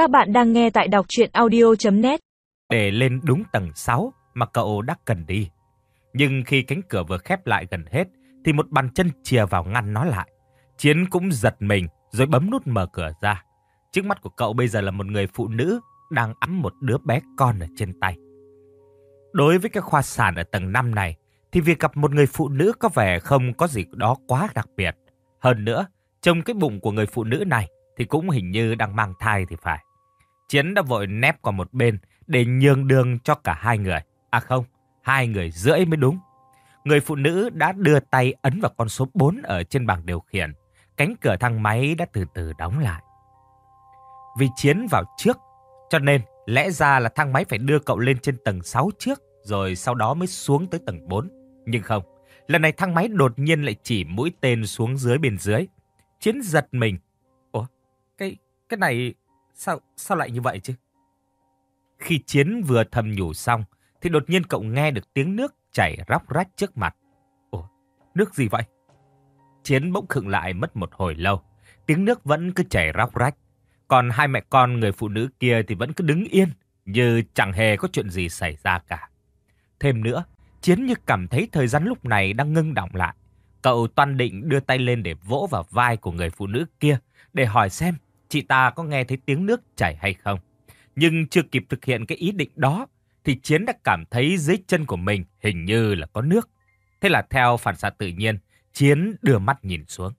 Các bạn đang nghe tại đọc chuyện audio.net Để lên đúng tầng 6 mà cậu đã cần đi. Nhưng khi cánh cửa vừa khép lại gần hết, thì một bàn chân chìa vào ngăn nó lại. Chiến cũng giật mình rồi bấm nút mở cửa ra. Trước mắt của cậu bây giờ là một người phụ nữ đang ẵm một đứa bé con ở trên tay. Đối với cái khoa sản ở tầng 5 này, thì việc gặp một người phụ nữ có vẻ không có gì đó quá đặc biệt. Hơn nữa, trông cái bụng của người phụ nữ này thì cũng hình như đang mang thai thì phải. Chiến đã vội nép qua một bên để nhường đường cho cả hai người. À không, hai người rưỡi mới đúng. Người phụ nữ đã đưa tay ấn vào con số 4 ở trên bảng điều khiển. Cánh cửa thang máy đã từ từ đóng lại. Vì Chiến vào trước, cho nên lẽ ra là thang máy phải đưa cậu lên trên tầng 6 trước, rồi sau đó mới xuống tới tầng 4. Nhưng không, lần này thang máy đột nhiên lại chỉ mũi tên xuống dưới bên dưới. Chiến giật mình. Ủa, cái cái này sao sao lại như vậy chứ? Khi Chiến vừa thầm nhủ xong, thì đột nhiên cậu nghe được tiếng nước chảy róc rách trước mặt. Ủa, nước gì vậy? Chiến bỗng khựng lại mất một hồi lâu. Tiếng nước vẫn cứ chảy róc rách. Còn hai mẹ con người phụ nữ kia thì vẫn cứ đứng yên, như chẳng hề có chuyện gì xảy ra cả. Thêm nữa, Chiến như cảm thấy thời gian lúc này đang ngưng động lại. Cậu toan định đưa tay lên để vỗ vào vai của người phụ nữ kia, để hỏi xem chị ta có nghe thấy tiếng nước chảy hay không. Nhưng chưa kịp thực hiện cái ý định đó, thì Chiến đã cảm thấy dưới chân của mình hình như là có nước. Thế là theo phản xạ tự nhiên, Chiến đưa mắt nhìn xuống.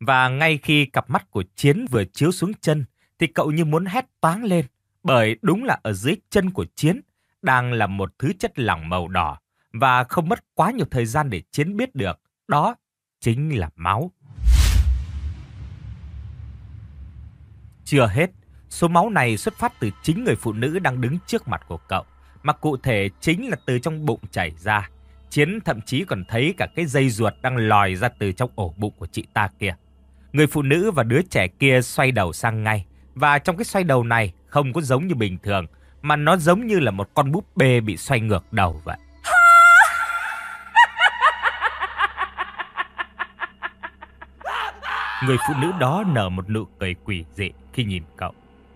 Và ngay khi cặp mắt của Chiến vừa chiếu xuống chân, thì cậu như muốn hét toáng lên, bởi đúng là ở dưới chân của Chiến đang là một thứ chất lỏng màu đỏ, và không mất quá nhiều thời gian để Chiến biết được, đó chính là máu. Chưa hết, số máu này xuất phát từ chính người phụ nữ đang đứng trước mặt của cậu, mà cụ thể chính là từ trong bụng chảy ra. Chiến thậm chí còn thấy cả cái dây ruột đang lòi ra từ trong ổ bụng của chị ta kia. Người phụ nữ và đứa trẻ kia xoay đầu sang ngay, và trong cái xoay đầu này không có giống như bình thường, mà nó giống như là một con búp bê bị xoay ngược đầu vậy. Người phụ nữ đó nở một nụ cười quỷ dị khi nhìn cậu.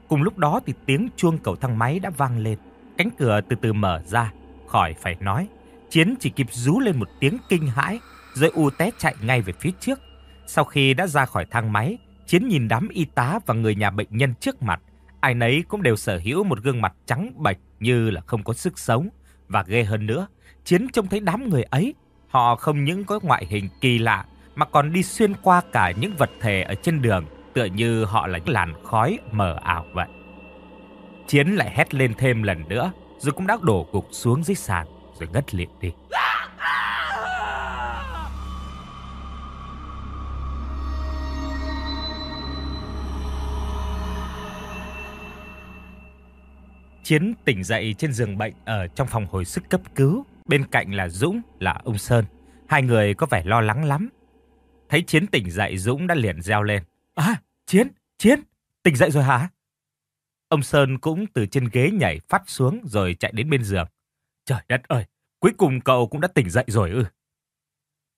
Cùng lúc đó thì tiếng chuông cầu thang máy đã vang lên. Cánh cửa từ từ mở ra, khỏi phải nói. Chiến chỉ kịp rú lên một tiếng kinh hãi, rồi u té chạy ngay về phía trước. Sau khi đã ra khỏi thang máy, Chiến nhìn đám y tá và người nhà bệnh nhân trước mặt. Ai nấy cũng đều sở hữu một gương mặt trắng bệch như là không có sức sống. Và ghê hơn nữa, Chiến trông thấy đám người ấy. Họ không những có ngoại hình kỳ lạ, mà còn đi xuyên qua cả những vật thể ở trên đường, tựa như họ là những làn khói mờ ảo vậy. Chiến lại hét lên thêm lần nữa, rồi cũng đã đổ gục xuống dưới sàn, rồi ngất liệm đi. Chiến tỉnh dậy trên giường bệnh ở trong phòng hồi sức cấp cứu. Bên cạnh là Dũng, là ông Sơn. Hai người có vẻ lo lắng lắm. Thấy Chiến tỉnh dậy Dũng đã liền reo lên. À, Chiến, Chiến, tỉnh dậy rồi hả? Ông Sơn cũng từ trên ghế nhảy phát xuống rồi chạy đến bên giường. Trời đất ơi, cuối cùng cậu cũng đã tỉnh dậy rồi ư.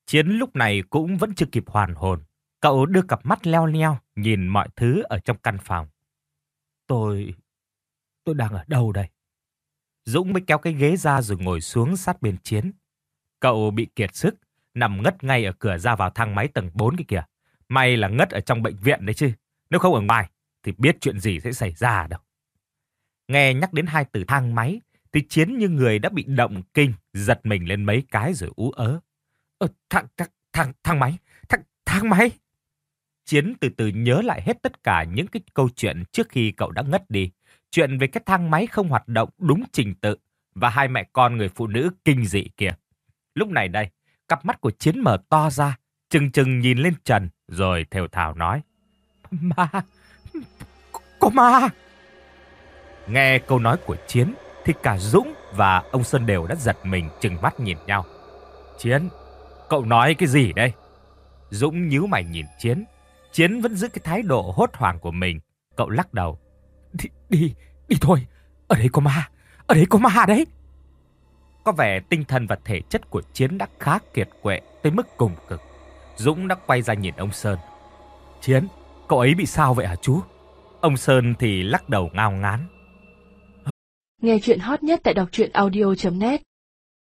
Chiến lúc này cũng vẫn chưa kịp hoàn hồn. Cậu đưa cặp mắt leo leo nhìn mọi thứ ở trong căn phòng. Tôi... tôi đang ở đâu đây? Dũng mới kéo cái ghế ra rồi ngồi xuống sát bên Chiến. Cậu bị kiệt sức, nằm ngất ngay ở cửa ra vào thang máy tầng 4 kia kìa. May là ngất ở trong bệnh viện đấy chứ. Nếu không ở ngoài thì biết chuyện gì sẽ xảy ra đâu. Nghe nhắc đến hai từ thang máy thì Chiến như người đã bị động kinh, giật mình lên mấy cái rồi ú ớ. Ờ, thang, thang, thang, thang máy, thang, thang máy. Chiến từ từ nhớ lại hết tất cả những cái câu chuyện trước khi cậu đã ngất đi. Chuyện về cái thang máy không hoạt động đúng trình tự và hai mẹ con người phụ nữ kinh dị kia. Lúc này đây, cặp mắt của Chiến mở to ra, chừng chừng nhìn lên trần rồi thều thào nói. Ma, có ma. Nghe câu nói của Chiến thì cả Dũng và ông Sơn đều đã giật mình chừng mắt nhìn nhau. Chiến, cậu nói cái gì đây? Dũng nhíu mày nhìn Chiến. Chiến vẫn giữ cái thái độ hốt hoảng của mình. Cậu lắc đầu. Đi, đi, đi thôi. Ở đây có ma. Ở đây có ma đấy. Có vẻ tinh thần và thể chất của Chiến đã khá kiệt quệ tới mức cùng cực. Dũng đã quay ra nhìn ông Sơn. Chiến, cậu ấy bị sao vậy hả chú? Ông Sơn thì lắc đầu ngao ngán. Nghe chuyện hot nhất tại đọc truyện audio.net